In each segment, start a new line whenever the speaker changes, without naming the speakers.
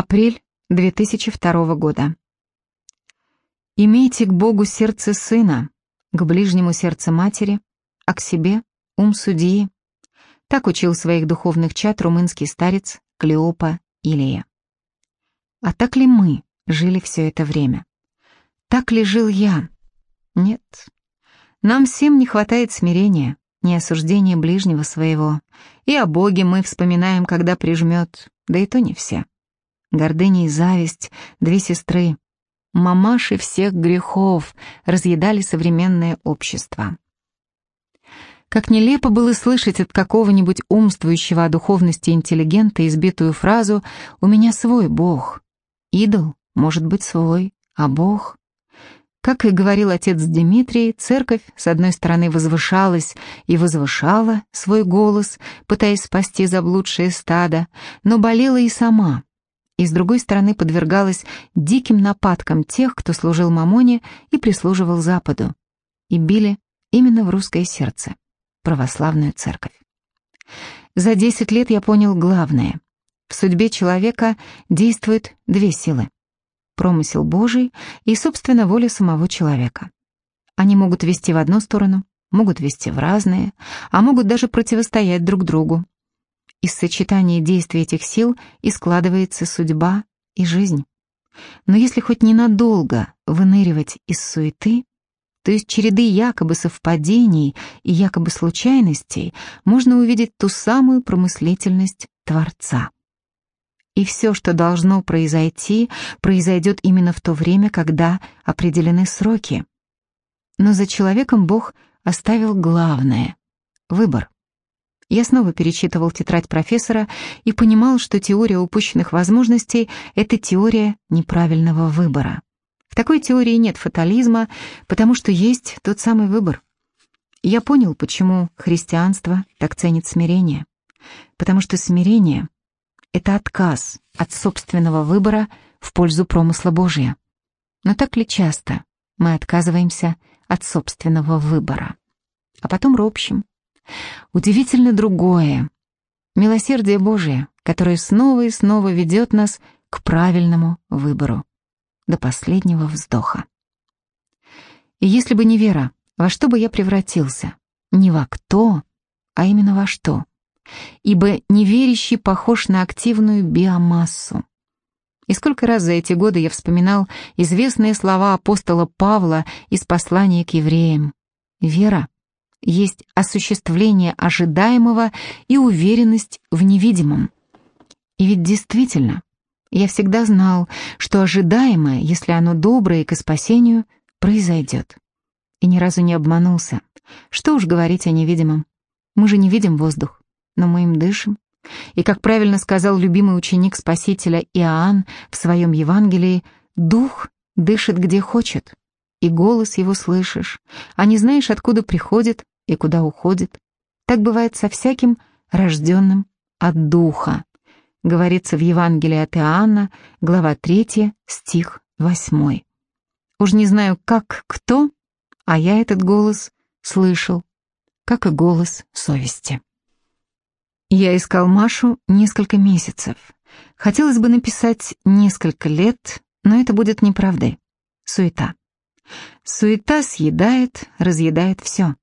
Апрель 2002 года. Имейте к Богу сердце сына, к ближнему сердце матери, а к себе ум судьи. Так учил своих духовных чад румынский старец Клеопа Илия. А так ли мы жили все это время? Так ли жил я? Нет. Нам всем не хватает смирения, не осуждения ближнего своего. И о Боге мы вспоминаем, когда прижмет, да и то не все. Гордыня и зависть, две сестры, мамаши всех грехов, разъедали современное общество. Как нелепо было слышать от какого-нибудь умствующего о духовности интеллигента избитую фразу «У меня свой Бог». Идол может быть свой, а Бог... Как и говорил отец Дмитрий, церковь, с одной стороны, возвышалась и возвышала свой голос, пытаясь спасти заблудшее стадо, но болела и сама, и с другой стороны подвергалась диким нападкам тех, кто служил Мамоне и прислуживал Западу, и били именно в русское сердце православную церковь. За 10 лет я понял главное. В судьбе человека действуют две силы. Промысел Божий и, собственно, воля самого человека. Они могут вести в одну сторону, могут вести в разные, а могут даже противостоять друг другу. Из сочетания действий этих сил и складывается судьба и жизнь. Но если хоть ненадолго выныривать из суеты, то есть череды якобы совпадений и якобы случайностей, можно увидеть ту самую промыслительность Творца. И все, что должно произойти, произойдет именно в то время, когда определены сроки. Но за человеком Бог оставил главное — выбор. Я снова перечитывал тетрадь профессора и понимал, что теория упущенных возможностей — это теория неправильного выбора. В такой теории нет фатализма, потому что есть тот самый выбор. Я понял, почему христианство так ценит смирение. Потому что смирение — это отказ от собственного выбора в пользу промысла Божия. Но так ли часто мы отказываемся от собственного выбора? А потом ропщим. Удивительно другое. Милосердие Божие, которое снова и снова ведет нас к правильному выбору до последнего вздоха. И если бы не вера, во что бы я превратился? Не во кто, а именно во что. Ибо неверящий похож на активную биомассу. И сколько раз за эти годы я вспоминал известные слова апостола Павла из послания к евреям. Вера есть осуществление ожидаемого и уверенность в невидимом. И ведь действительно, я всегда знал, что ожидаемое, если оно доброе и к спасению, произойдет. И ни разу не обманулся. Что уж говорить о невидимом. Мы же не видим воздух, но мы им дышим. И, как правильно сказал любимый ученик Спасителя Иоанн в своем Евангелии, «Дух дышит где хочет, и голос его слышишь, а не знаешь, откуда приходит и куда уходит. Так бывает со всяким рожденным от Духа» говорится в Евангелии от Иоанна, глава 3, стих 8. Уж не знаю, как кто, а я этот голос слышал, как и голос совести. Я искал Машу несколько месяцев. Хотелось бы написать несколько лет, но это будет неправдой. Суета. Суета съедает, разъедает все.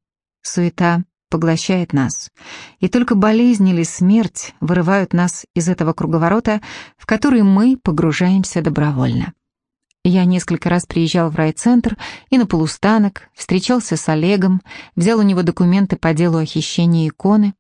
Суета поглощает нас, и только болезнь или смерть вырывают нас из этого круговорота, в который мы погружаемся добровольно. Я несколько раз приезжал в райцентр и на полустанок, встречался с Олегом, взял у него документы по делу о хищении иконы.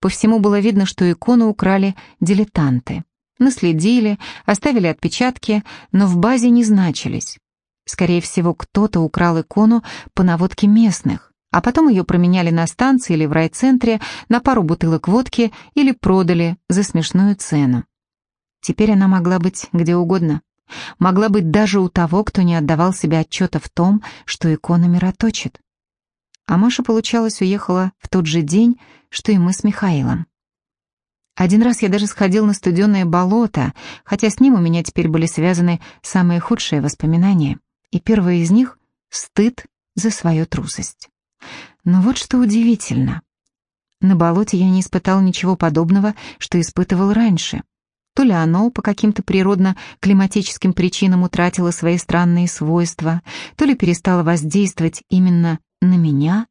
По всему было видно, что икону украли дилетанты. Наследили, оставили отпечатки, но в базе не значились. Скорее всего, кто-то украл икону по наводке местных а потом ее променяли на станции или в райцентре на пару бутылок водки или продали за смешную цену. Теперь она могла быть где угодно. Могла быть даже у того, кто не отдавал себе отчета в том, что икона мироточит. А Маша, получалось, уехала в тот же день, что и мы с Михаилом. Один раз я даже сходил на студенное болото, хотя с ним у меня теперь были связаны самые худшие воспоминания. И первое из них — стыд за свою трусость. Но вот что удивительно. На болоте я не испытал ничего подобного, что испытывал раньше. То ли оно по каким-то природно-климатическим причинам утратило свои странные свойства, то ли перестало воздействовать именно на меня.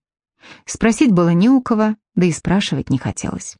Спросить было не у кого, да и спрашивать не хотелось.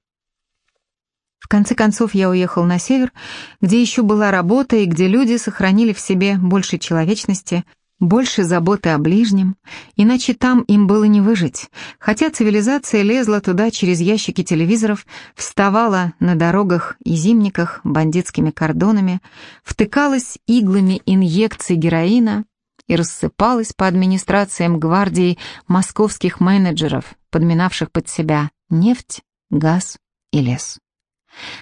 Конце концов я уехал на север, где еще была работа и где люди сохранили в себе больше человечности, больше заботы о ближнем, иначе там им было не выжить, хотя цивилизация лезла туда через ящики телевизоров, вставала на дорогах и зимниках бандитскими кордонами, втыкалась иглами инъекций героина и рассыпалась по администрациям гвардии московских менеджеров, подминавших под себя нефть, газ и лес.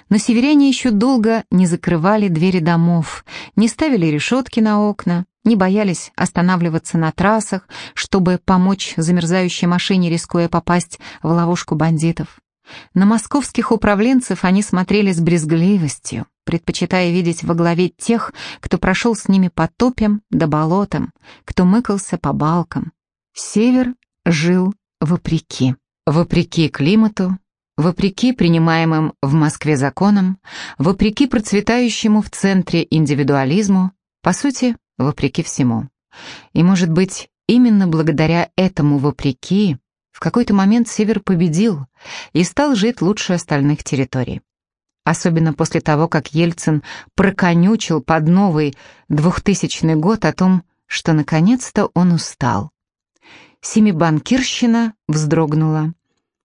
Но северяне еще долго не закрывали двери домов, не ставили решетки на окна, не боялись останавливаться на трассах, чтобы помочь замерзающей машине, рискуя попасть в ловушку бандитов. На московских управленцев они смотрели с брезгливостью, предпочитая видеть во главе тех, кто прошел с ними по топям да болотам, кто мыкался по балкам. Север жил вопреки. Вопреки климату, вопреки принимаемым в Москве законам, вопреки процветающему в центре индивидуализму, по сути, вопреки всему. И, может быть, именно благодаря этому вопреки в какой-то момент Север победил и стал жить лучше остальных территорий. Особенно после того, как Ельцин проконючил под новый 2000 год о том, что наконец-то он устал. Семибанкирщина вздрогнула.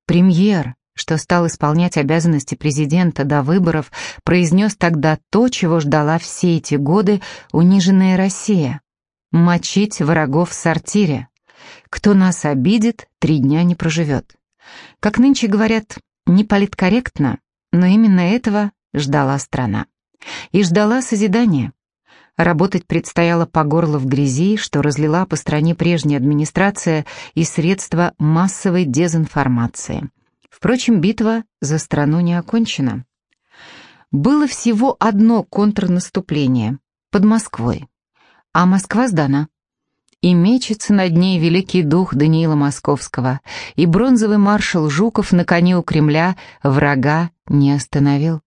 Премьер, что стал исполнять обязанности президента до выборов, произнес тогда то, чего ждала все эти годы униженная Россия. Мочить врагов в сортире. Кто нас обидит, три дня не проживет. Как нынче говорят, не политкорректно, но именно этого ждала страна. И ждала созидания. Работать предстояло по горло в грязи, что разлила по стране прежняя администрация и средства массовой дезинформации – Впрочем, битва за страну не окончена. Было всего одно контрнаступление под Москвой, а Москва сдана. И мечется над ней великий дух Даниила Московского, и бронзовый маршал Жуков на коне у Кремля врага не остановил.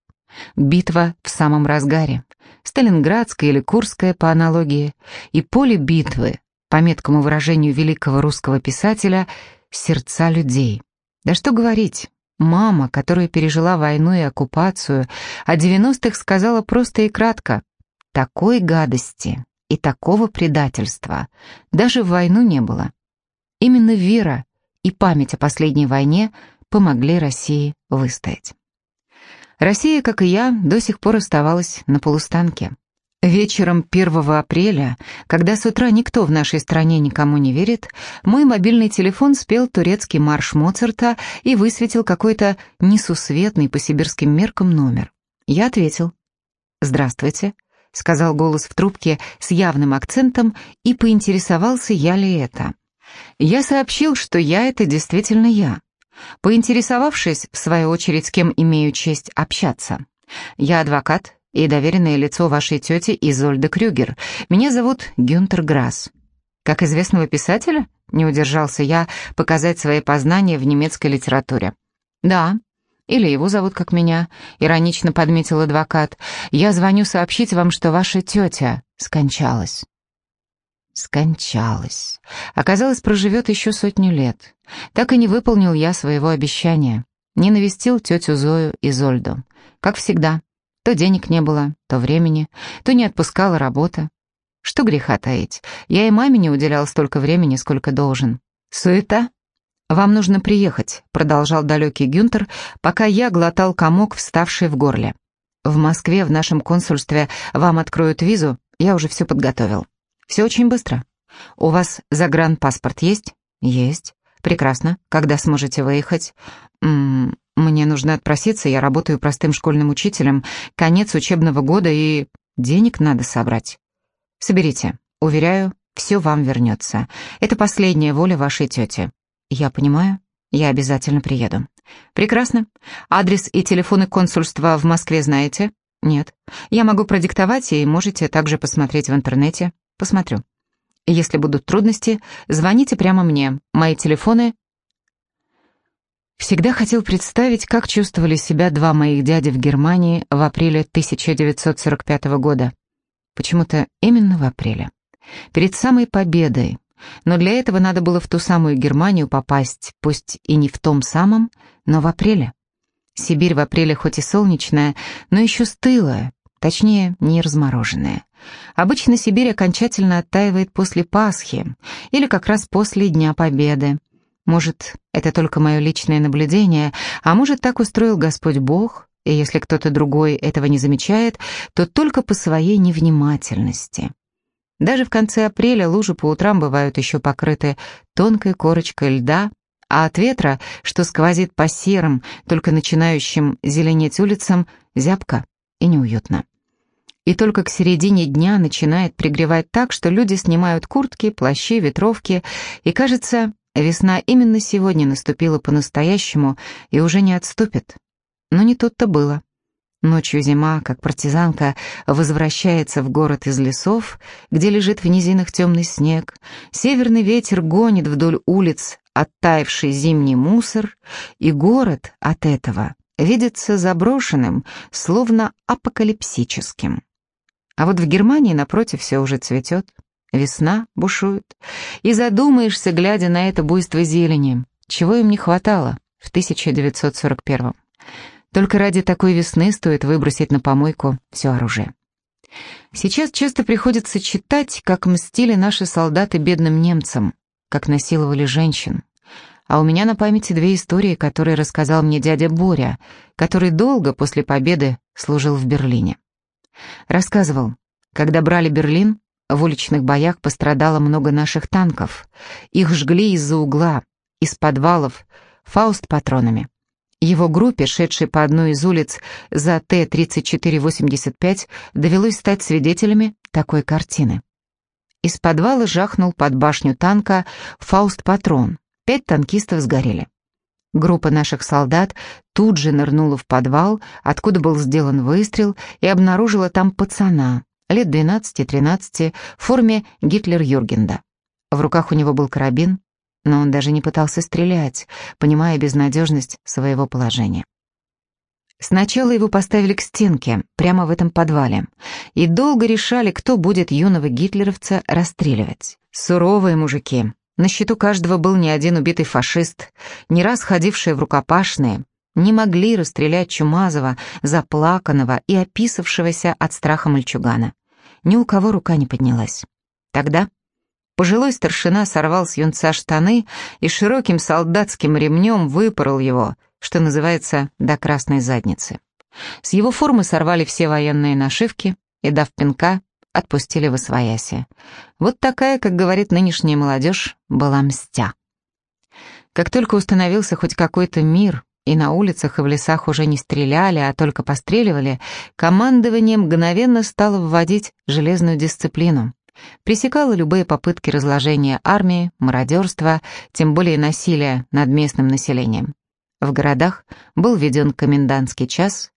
Битва в самом разгаре. Сталинградская или Курская по аналогии. И поле битвы, по меткому выражению великого русского писателя, сердца людей. Да что говорить, мама, которая пережила войну и оккупацию, о 90-х сказала просто и кратко, такой гадости и такого предательства даже в войну не было. Именно вера и память о последней войне помогли России выстоять. Россия, как и я, до сих пор оставалась на полустанке. Вечером 1 апреля, когда с утра никто в нашей стране никому не верит, мой мобильный телефон спел турецкий марш Моцарта и высветил какой-то несусветный по сибирским меркам номер. Я ответил. «Здравствуйте», — сказал голос в трубке с явным акцентом и поинтересовался, я ли это. Я сообщил, что я — это действительно я, поинтересовавшись, в свою очередь, с кем имею честь общаться. Я адвокат, и доверенное лицо вашей тети Изольда Крюгер. Меня зовут Гюнтер Грасс. Как известного писателя, не удержался я показать свои познания в немецкой литературе. Да, или его зовут как меня, иронично подметил адвокат. Я звоню сообщить вам, что ваша тетя скончалась. Скончалась. Оказалось, проживет еще сотню лет. Так и не выполнил я своего обещания. Не навестил тетю Зою Изольду. Как всегда, то денег не было, то времени, то не отпускала работа. Что греха таить, я и маме не уделял столько времени, сколько должен. Суета? «Вам нужно приехать», — продолжал далекий Гюнтер, пока я глотал комок, вставший в горле. «В Москве, в нашем консульстве, вам откроют визу, я уже все подготовил. Все очень быстро. У вас загранпаспорт есть?» «Есть. Прекрасно. Когда сможете выехать?» М -м мне нужно отпроситься, я работаю простым школьным учителем, конец учебного года и денег надо собрать. Соберите. Уверяю, все вам вернется. Это последняя воля вашей тети. Я понимаю. Я обязательно приеду. Прекрасно. Адрес и телефоны консульства в Москве знаете? Нет. Я могу продиктовать, и можете также посмотреть в интернете. Посмотрю. Если будут трудности, звоните прямо мне. Мои телефоны Всегда хотел представить, как чувствовали себя два моих дяди в Германии в апреле 1945 года. Почему-то именно в апреле. Перед самой победой. Но для этого надо было в ту самую Германию попасть, пусть и не в том самом, но в апреле. Сибирь в апреле хоть и солнечная, но еще стылая, точнее, не размороженная. Обычно Сибирь окончательно оттаивает после Пасхи или как раз после Дня Победы. Может, это только мое личное наблюдение, а может, так устроил Господь Бог, и если кто-то другой этого не замечает, то только по своей невнимательности. Даже в конце апреля лужи по утрам бывают еще покрыты тонкой корочкой льда, а от ветра, что сквозит по серым, только начинающим зеленеть улицам, зябко и неуютно. И только к середине дня начинает пригревать так, что люди снимают куртки, плащи, ветровки, и, кажется, Весна именно сегодня наступила по-настоящему и уже не отступит. Но не тут-то было. Ночью зима, как партизанка, возвращается в город из лесов, где лежит в низинах темный снег. Северный ветер гонит вдоль улиц оттаивший зимний мусор, и город от этого видится заброшенным, словно апокалипсическим. А вот в Германии, напротив, все уже цветет. Весна бушует. И задумаешься, глядя на это буйство зелени, чего им не хватало в 1941 -м. Только ради такой весны стоит выбросить на помойку все оружие. Сейчас часто приходится читать, как мстили наши солдаты бедным немцам, как насиловали женщин. А у меня на памяти две истории, которые рассказал мне дядя Боря, который долго после победы служил в Берлине. Рассказывал, когда брали Берлин, в уличных боях пострадало много наших танков. Их жгли из-за угла, из подвалов, фауст патронами. Его группе, шедшей по одной из улиц за Т-3485, довелось стать свидетелями такой картины. Из подвала жахнул под башню танка фауст-патрон. Пять танкистов сгорели. Группа наших солдат тут же нырнула в подвал, откуда был сделан выстрел, и обнаружила там пацана, лет 12-13, в форме Гитлерюгенда. В руках у него был карабин, но он даже не пытался стрелять, понимая безнадежность своего положения. Сначала его поставили к стенке, прямо в этом подвале, и долго решали, кто будет юного гитлеровца расстреливать. Суровые мужики. На счету каждого был не один убитый фашист, не раз ходившие в рукопашные, не могли расстрелять Чумазова, заплаканного и описавшегося от страха мальчугана. Ни у кого рука не поднялась. Тогда пожилой старшина сорвал с юнца штаны и широким солдатским ремнем выпорол его, что называется, до красной задницы. С его формы сорвали все военные нашивки и, дав пинка, отпустили в освояси. Вот такая, как говорит нынешняя молодежь, была мстя. Как только установился хоть какой-то мир, и на улицах и в лесах уже не стреляли, а только постреливали, командование мгновенно стало вводить железную дисциплину. Пресекало любые попытки разложения армии, мародерства, тем более насилия над местным населением. В городах был введен комендантский час.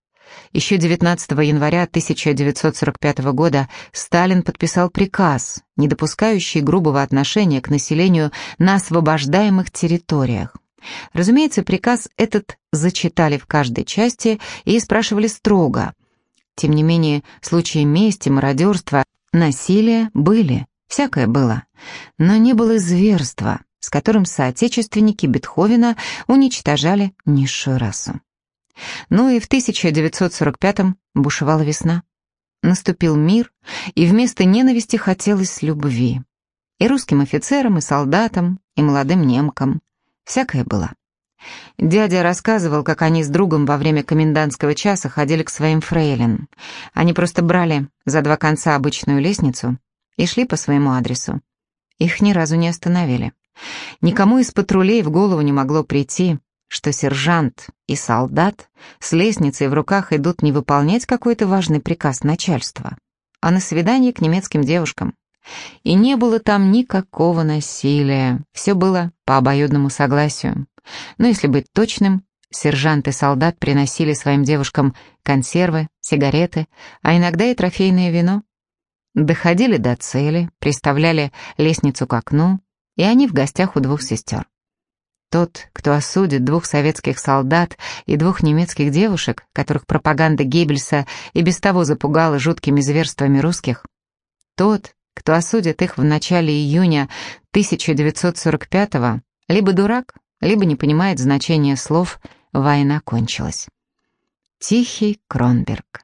Еще 19 января 1945 года Сталин подписал приказ, не допускающий грубого отношения к населению на освобождаемых территориях. Разумеется, приказ этот зачитали в каждой части и спрашивали строго. Тем не менее, случаи мести, мародерства, насилия были, всякое было, но не было зверства, с которым соотечественники Бетховена уничтожали низшую расу. Ну и в 1945-м бушевала весна. Наступил мир, и вместо ненависти хотелось любви. И русским офицерам, и солдатам, и молодым немкам. Всякое было. Дядя рассказывал, как они с другом во время комендантского часа ходили к своим фрейлин. Они просто брали за два конца обычную лестницу и шли по своему адресу. Их ни разу не остановили. Никому из патрулей в голову не могло прийти, что сержант и солдат с лестницей в руках идут не выполнять какой-то важный приказ начальства, а на свидание к немецким девушкам. И не было там никакого насилия, все было по обоюдному согласию. Но если быть точным, сержант и солдат приносили своим девушкам консервы, сигареты, а иногда и трофейное вино. Доходили до цели, приставляли лестницу к окну, и они в гостях у двух сестер. Тот, кто осудит двух советских солдат и двух немецких девушек, которых пропаганда Геббельса и без того запугала жуткими зверствами русских, тот, кто осудит их в начале июня 1945-го, либо дурак, либо не понимает значения слов «война кончилась». Тихий Кронберг.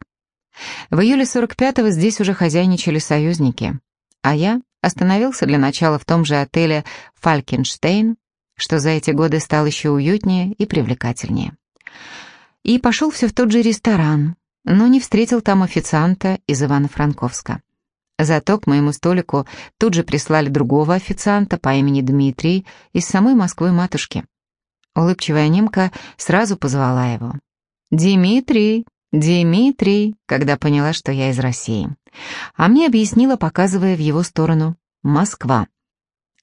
В июле 45-го здесь уже хозяйничали союзники, а я остановился для начала в том же отеле «Фалькенштейн», что за эти годы стал еще уютнее и привлекательнее. И пошел все в тот же ресторан, но не встретил там официанта из Ивано-Франковска. Зато к моему столику тут же прислали другого официанта по имени Дмитрий из самой Москвы-матушки. Улыбчивая немка сразу позвала его. «Дмитрий, Дмитрий», когда поняла, что я из России. А мне объяснила, показывая в его сторону. «Москва».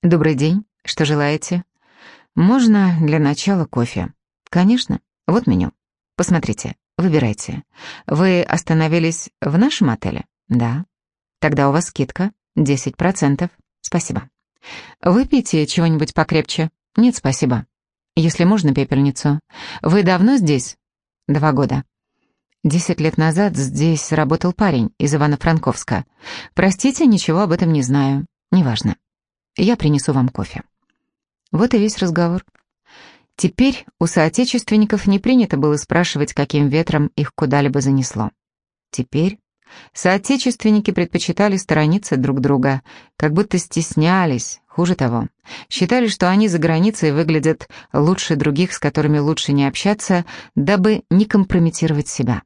«Добрый день, что желаете?» «Можно для начала кофе?» «Конечно, вот меню. Посмотрите, выбирайте. Вы остановились в нашем отеле?» «Да». «Тогда у вас скидка 10%. Спасибо». «Выпейте чего-нибудь покрепче?» «Нет, спасибо». «Если можно, пепельницу. Вы давно здесь?» «Два года». Десять лет назад здесь работал парень из Ивано-Франковска. Простите, ничего об этом не знаю. Неважно. Я принесу вам кофе. Вот и весь разговор. Теперь у соотечественников не принято было спрашивать, каким ветром их куда-либо занесло. Теперь соотечественники предпочитали сторониться друг друга, как будто стеснялись, хуже того, считали, что они за границей выглядят лучше других, с которыми лучше не общаться, дабы не компрометировать себя.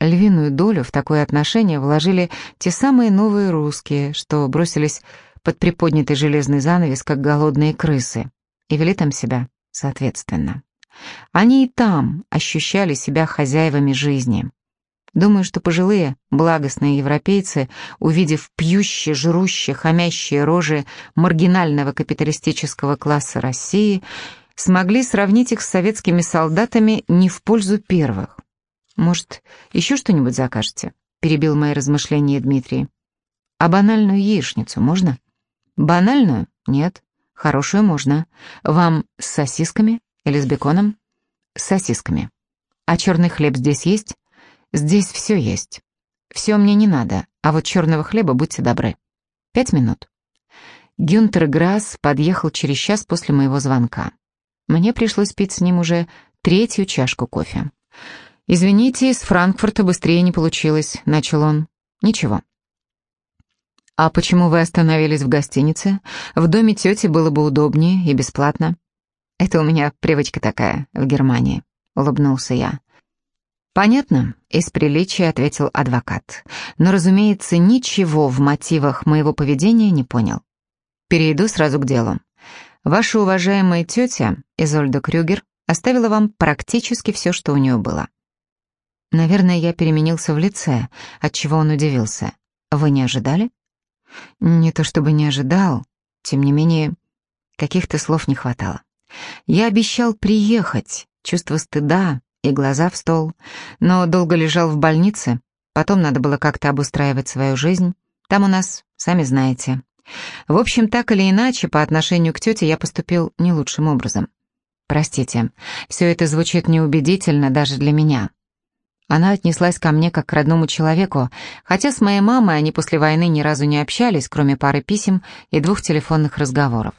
Львиную долю в такое отношение вложили те самые новые русские, что бросились под приподнятый железный занавес, как голодные крысы, и вели там себя соответственно. Они и там ощущали себя хозяевами жизни. Думаю, что пожилые, благостные европейцы, увидев пьющие, жрущие, хомящие рожи маргинального капиталистического класса России, смогли сравнить их с советскими солдатами не в пользу первых. «Может, еще что-нибудь закажете?» — перебил мои размышления Дмитрий. «А банальную яичницу можно?» Банальную? Нет. Хорошую можно. Вам с сосисками или с беконом? С сосисками. А черный хлеб здесь есть? Здесь все есть. Все мне не надо, а вот черного хлеба будьте добры. Пять минут. Гюнтер Грасс подъехал через час после моего звонка. Мне пришлось пить с ним уже третью чашку кофе. «Извините, из Франкфурта быстрее не получилось», — начал он. «Ничего, «А почему вы остановились в гостинице? В доме тети было бы удобнее и бесплатно». «Это у меня привычка такая, в Германии», — улыбнулся я. «Понятно», — из приличия ответил адвокат. «Но, разумеется, ничего в мотивах моего поведения не понял. Перейду сразу к делу. Ваша уважаемая тетя, Изольда Крюгер, оставила вам практически все, что у нее было». Наверное, я переменился в лице, отчего он удивился. «Вы не ожидали?» Не то чтобы не ожидал, тем не менее, каких-то слов не хватало. Я обещал приехать, чувство стыда и глаза в стол, но долго лежал в больнице, потом надо было как-то обустраивать свою жизнь. Там у нас, сами знаете. В общем, так или иначе, по отношению к тете я поступил не лучшим образом. Простите, все это звучит неубедительно даже для меня. Она отнеслась ко мне как к родному человеку, хотя с моей мамой они после войны ни разу не общались, кроме пары писем и двух телефонных разговоров.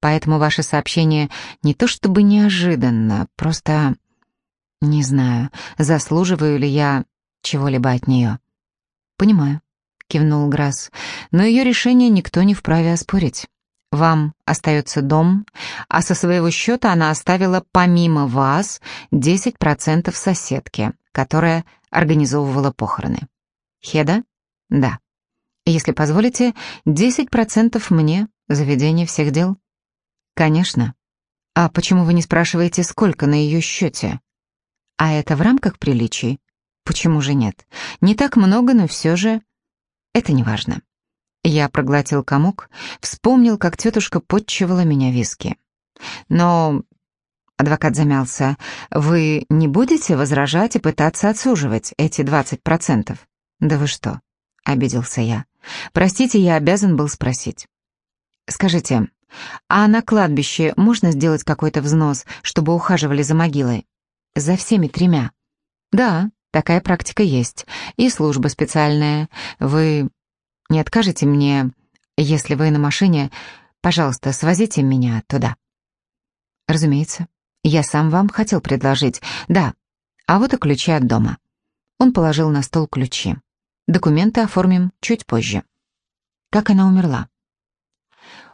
Поэтому ваше сообщение не то чтобы неожиданно, просто... Не знаю, заслуживаю ли я чего-либо от нее. «Понимаю», — кивнул Грасс, «но ее решение никто не вправе оспорить. Вам остается дом, а со своего счета она оставила помимо вас 10% соседке, которая организовывала похороны. Хеда? Да. Если позволите, 10% мне, заведение всех дел. Конечно. А почему вы не спрашиваете, сколько на ее счете? А это в рамках приличий? Почему же нет? Не так много, но все же... Это не важно. Я проглотил комок, вспомнил, как тетушка подчивала меня виски. Но Адвокат замялся. «Вы не будете возражать и пытаться отсуживать эти двадцать процентов?» «Да вы что?» — обиделся я. «Простите, я обязан был спросить». «Скажите, А на кладбище можно сделать какой-то взнос, чтобы ухаживали за могилой? За всеми тремя? Да, такая практика есть. И служба специальная. Вы не откажете мне, если вы на машине, пожалуйста, свозите меня туда? Разумеется. Я сам вам хотел предложить. Да. А вот и ключи от дома. Он положил на стол ключи. Документы оформим чуть позже. Как она умерла?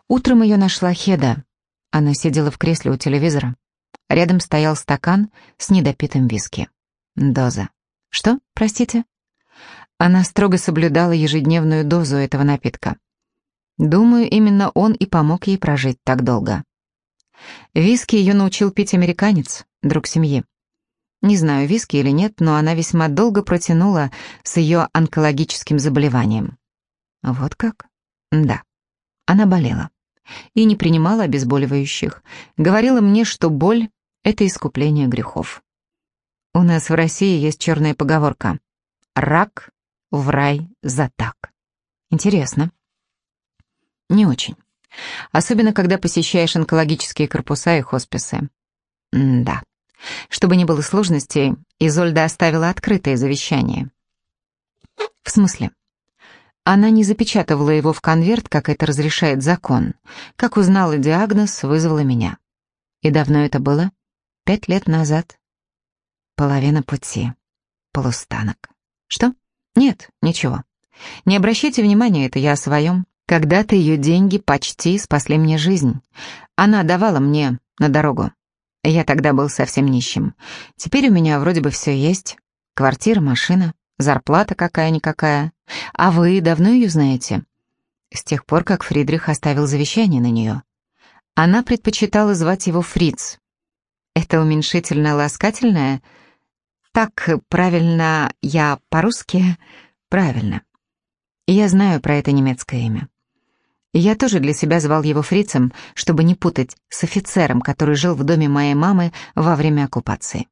Утром ее нашла Хеда. Она сидела в кресле у телевизора. Рядом стоял стакан с недопитым виски. Доза. Что, простите? Она строго соблюдала ежедневную дозу этого напитка. Думаю, именно он и помог ей прожить так долго. Виски ее научил пить американец, друг семьи. Не знаю, виски или нет, но она весьма долго протянула с ее онкологическим заболеванием. Вот как? Да. Она болела и не принимала обезболивающих. Говорила мне, что боль — это искупление грехов. У нас в России есть черная поговорка «Рак в рай за так». Интересно. Не очень. Особенно, когда посещаешь онкологические корпуса и хосписы. М да. Чтобы не было сложностей, Изольда оставила открытое завещание. В смысле? Она не запечатывала его в конверт, как это разрешает закон. Как узнала диагноз, вызвала меня. И давно это было? Пять лет назад. Половина пути. Полустанок. Что? Нет, ничего. Не обращайте внимания, это я о своем. Когда-то ее деньги почти спасли мне жизнь. Она давала мне на дорогу. Я тогда был совсем нищим. Теперь у меня вроде бы все есть. Квартира, машина. Зарплата какая-никакая. А вы давно ее знаете? С тех пор, как Фридрих оставил завещание на нее. Она предпочитала звать его Фриц. Это уменьшительно-ласкательное? Так правильно я по-русски? Правильно. Я знаю про это немецкое имя. Я тоже для себя звал его фрицем, чтобы не путать с офицером, который жил в доме моей мамы во время оккупации.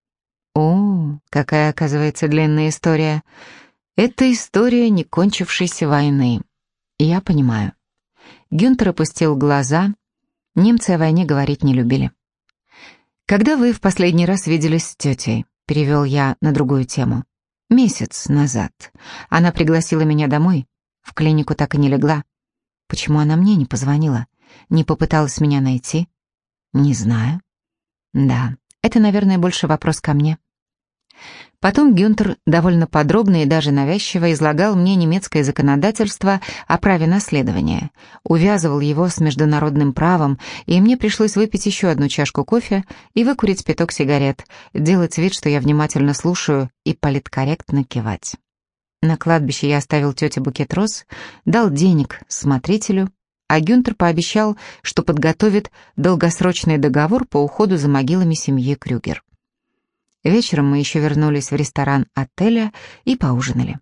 О, какая, оказывается, длинная история. Это история не кончившейся войны. Я понимаю. Гюнтер опустил глаза. Немцы о войне говорить не любили. «Когда вы в последний раз виделись с тетей?» — перевел я на другую тему. «Месяц назад. Она пригласила меня домой. В клинику так и не легла. Почему она мне не позвонила? Не попыталась меня найти? Не знаю. Да, это, наверное, больше вопрос ко мне. Потом Гюнтер довольно подробно и даже навязчиво излагал мне немецкое законодательство о праве наследования, увязывал его с международным правом, и мне пришлось выпить еще одну чашку кофе и выкурить пяток сигарет, делать вид, что я внимательно слушаю и политкорректно кивать. На кладбище я оставил тете букет роз, дал денег смотрителю, а Гюнтер пообещал, что подготовит долгосрочный договор по уходу за могилами семьи Крюгер. Вечером мы еще вернулись в ресторан отеля и поужинали.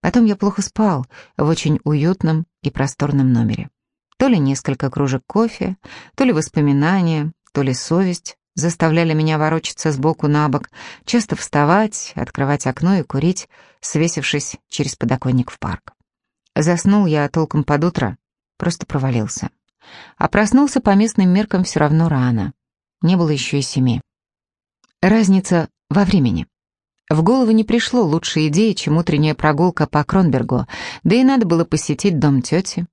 Потом я плохо спал в очень уютном и просторном номере. То ли несколько кружек кофе, то ли воспоминания, то ли совесть заставляли меня ворочаться сбоку на бок, часто вставать, открывать окно и курить, свесившись через подоконник в парк. Заснул я толком под утро, просто провалился. А проснулся по местным меркам все равно рано. Не было еще и семи. Разница во времени. В голову не пришло лучшей идеи, чем утренняя прогулка по Кронбергу, да и надо было посетить дом тети.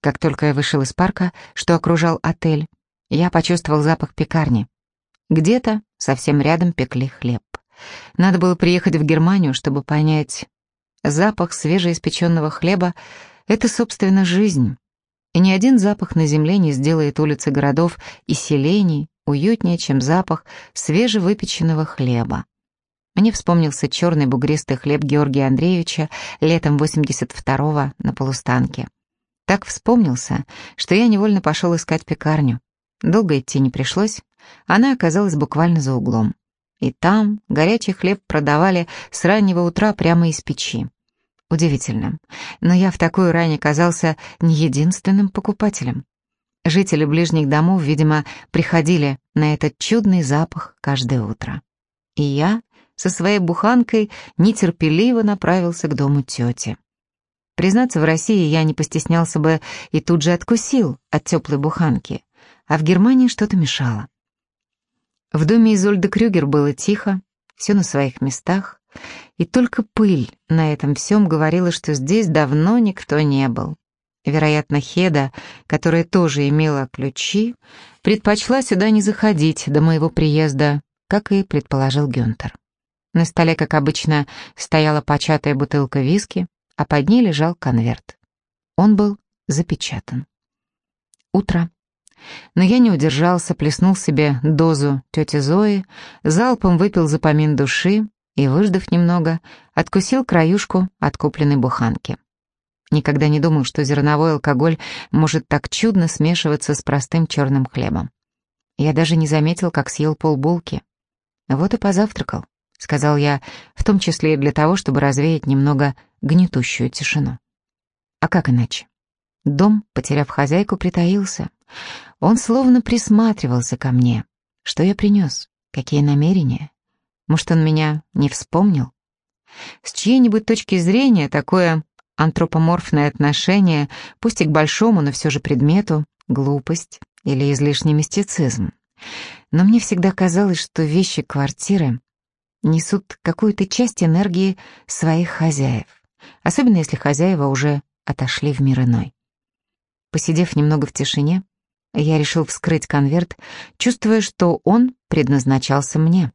Как только я вышел из парка, что окружал отель, я почувствовал запах пекарни. Где-то совсем рядом пекли хлеб. Надо было приехать в Германию, чтобы понять. Запах свежеиспеченного хлеба — это, собственно, жизнь. И ни один запах на земле не сделает улицы городов и селений уютнее, чем запах свежевыпеченного хлеба. Мне вспомнился черный бугристый хлеб Георгия Андреевича летом 82-го на полустанке. Так вспомнился, что я невольно пошел искать пекарню. Долго идти не пришлось, она оказалась буквально за углом. И там горячий хлеб продавали с раннего утра прямо из печи. Удивительно, но я в такую рань оказался не единственным покупателем. Жители ближних домов, видимо, приходили на этот чудный запах каждое утро. И я со своей буханкой нетерпеливо направился к дому тети. Признаться, в России я не постеснялся бы и тут же откусил от теплой буханки, а в Германии что-то мешало. В доме Изольды Крюгер было тихо, все на своих местах, и только пыль на этом всем говорила, что здесь давно никто не был. Вероятно, Хеда, которая тоже имела ключи, предпочла сюда не заходить до моего приезда, как и предположил Гюнтер. На столе, как обычно, стояла початая бутылка виски, а под ней лежал конверт. Он был запечатан. Утро. Но я не удержался, плеснул себе дозу тети Зои, залпом выпил запомин души и, выждав немного, откусил краюшку от купленной буханки. Никогда не думал, что зерновой алкоголь может так чудно смешиваться с простым черным хлебом. Я даже не заметил, как съел полбулки. Вот и позавтракал, сказал я, в том числе и для того, чтобы развеять немного гнетущую тишину. А как иначе? Дом, потеряв хозяйку, притаился. Он словно присматривался ко мне. Что я принес? Какие намерения? Может, он меня не вспомнил? С чьей-нибудь точки зрения такое антропоморфное отношение, пусть и к большому, но все же предмету, глупость или излишний мистицизм. Но мне всегда казалось, что вещи квартиры несут какую-то часть энергии своих хозяев, особенно если хозяева уже отошли в мир иной. Посидев немного в тишине, я решил вскрыть конверт, чувствуя, что он предназначался мне.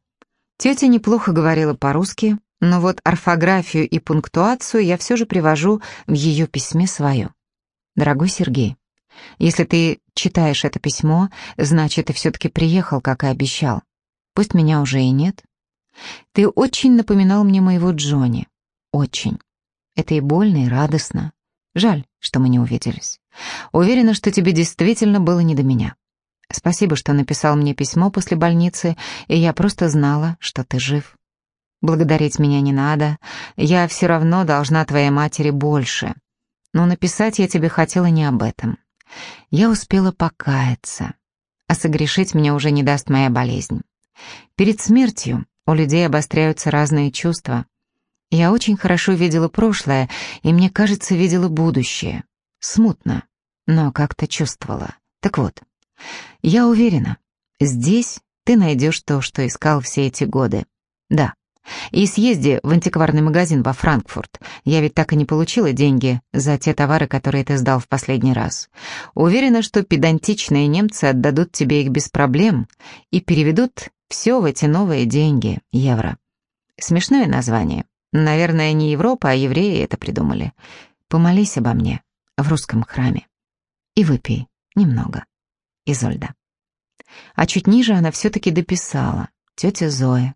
Тетя неплохо говорила по-русски, но вот орфографию и пунктуацию я все же привожу в ее письме свою. Дорогой Сергей, если ты читаешь это письмо, значит, ты все-таки приехал, как и обещал. Пусть меня уже и нет. Ты очень напоминал мне моего Джонни. Очень. Это и больно, и радостно. Жаль, что мы не увиделись. Уверена, что тебе действительно было не до меня. Спасибо, что написал мне письмо после больницы, и я просто знала, что ты жив. Благодарить меня не надо, я все равно должна твоей матери больше. Но написать я тебе хотела не об этом. Я успела покаяться, а согрешить мне уже не даст моя болезнь. Перед смертью у людей обостряются разные чувства. Я очень хорошо видела прошлое, и мне кажется, видела будущее. Смутно, но как-то чувствовала. Так вот, я уверена, здесь ты найдешь то, что искал все эти годы. Да, и съезди в антикварный магазин во Франкфурт. Я ведь так и не получила деньги за те товары, которые ты сдал в последний раз. Уверена, что педантичные немцы отдадут тебе их без проблем и переведут все в эти новые деньги, евро. Смешное название. Наверное, не Европа, а евреи это придумали. Помолись обо мне в русском храме. И выпей немного. Изольда. А чуть ниже она все-таки дописала. Тетя Зоя.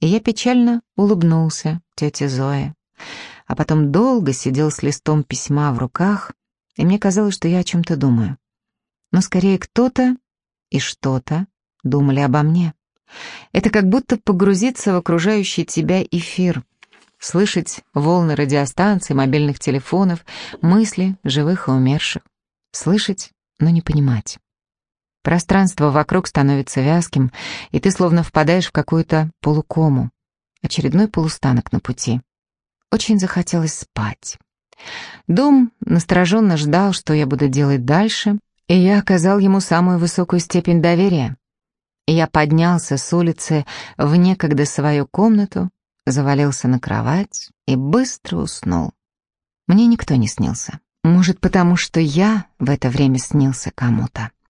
И я печально улыбнулся тете Зое. А потом долго сидел с листом письма в руках, и мне казалось, что я о чем-то думаю. Но скорее кто-то и что-то думали обо мне. Это как будто погрузиться в окружающий тебя эфир, слышать волны радиостанций, мобильных телефонов, мысли живых и умерших. Слышать, но не понимать. Пространство вокруг становится вязким, и ты словно впадаешь в какую-то полукому. Очередной полустанок на пути. Очень захотелось спать. Дом настороженно ждал, что я буду делать дальше, и я оказал ему самую высокую степень доверия. Я поднялся с улицы в некогда свою комнату, завалился на кровать и быстро уснул. Мне никто не снился. Может, потому что я в это время снился кому-то.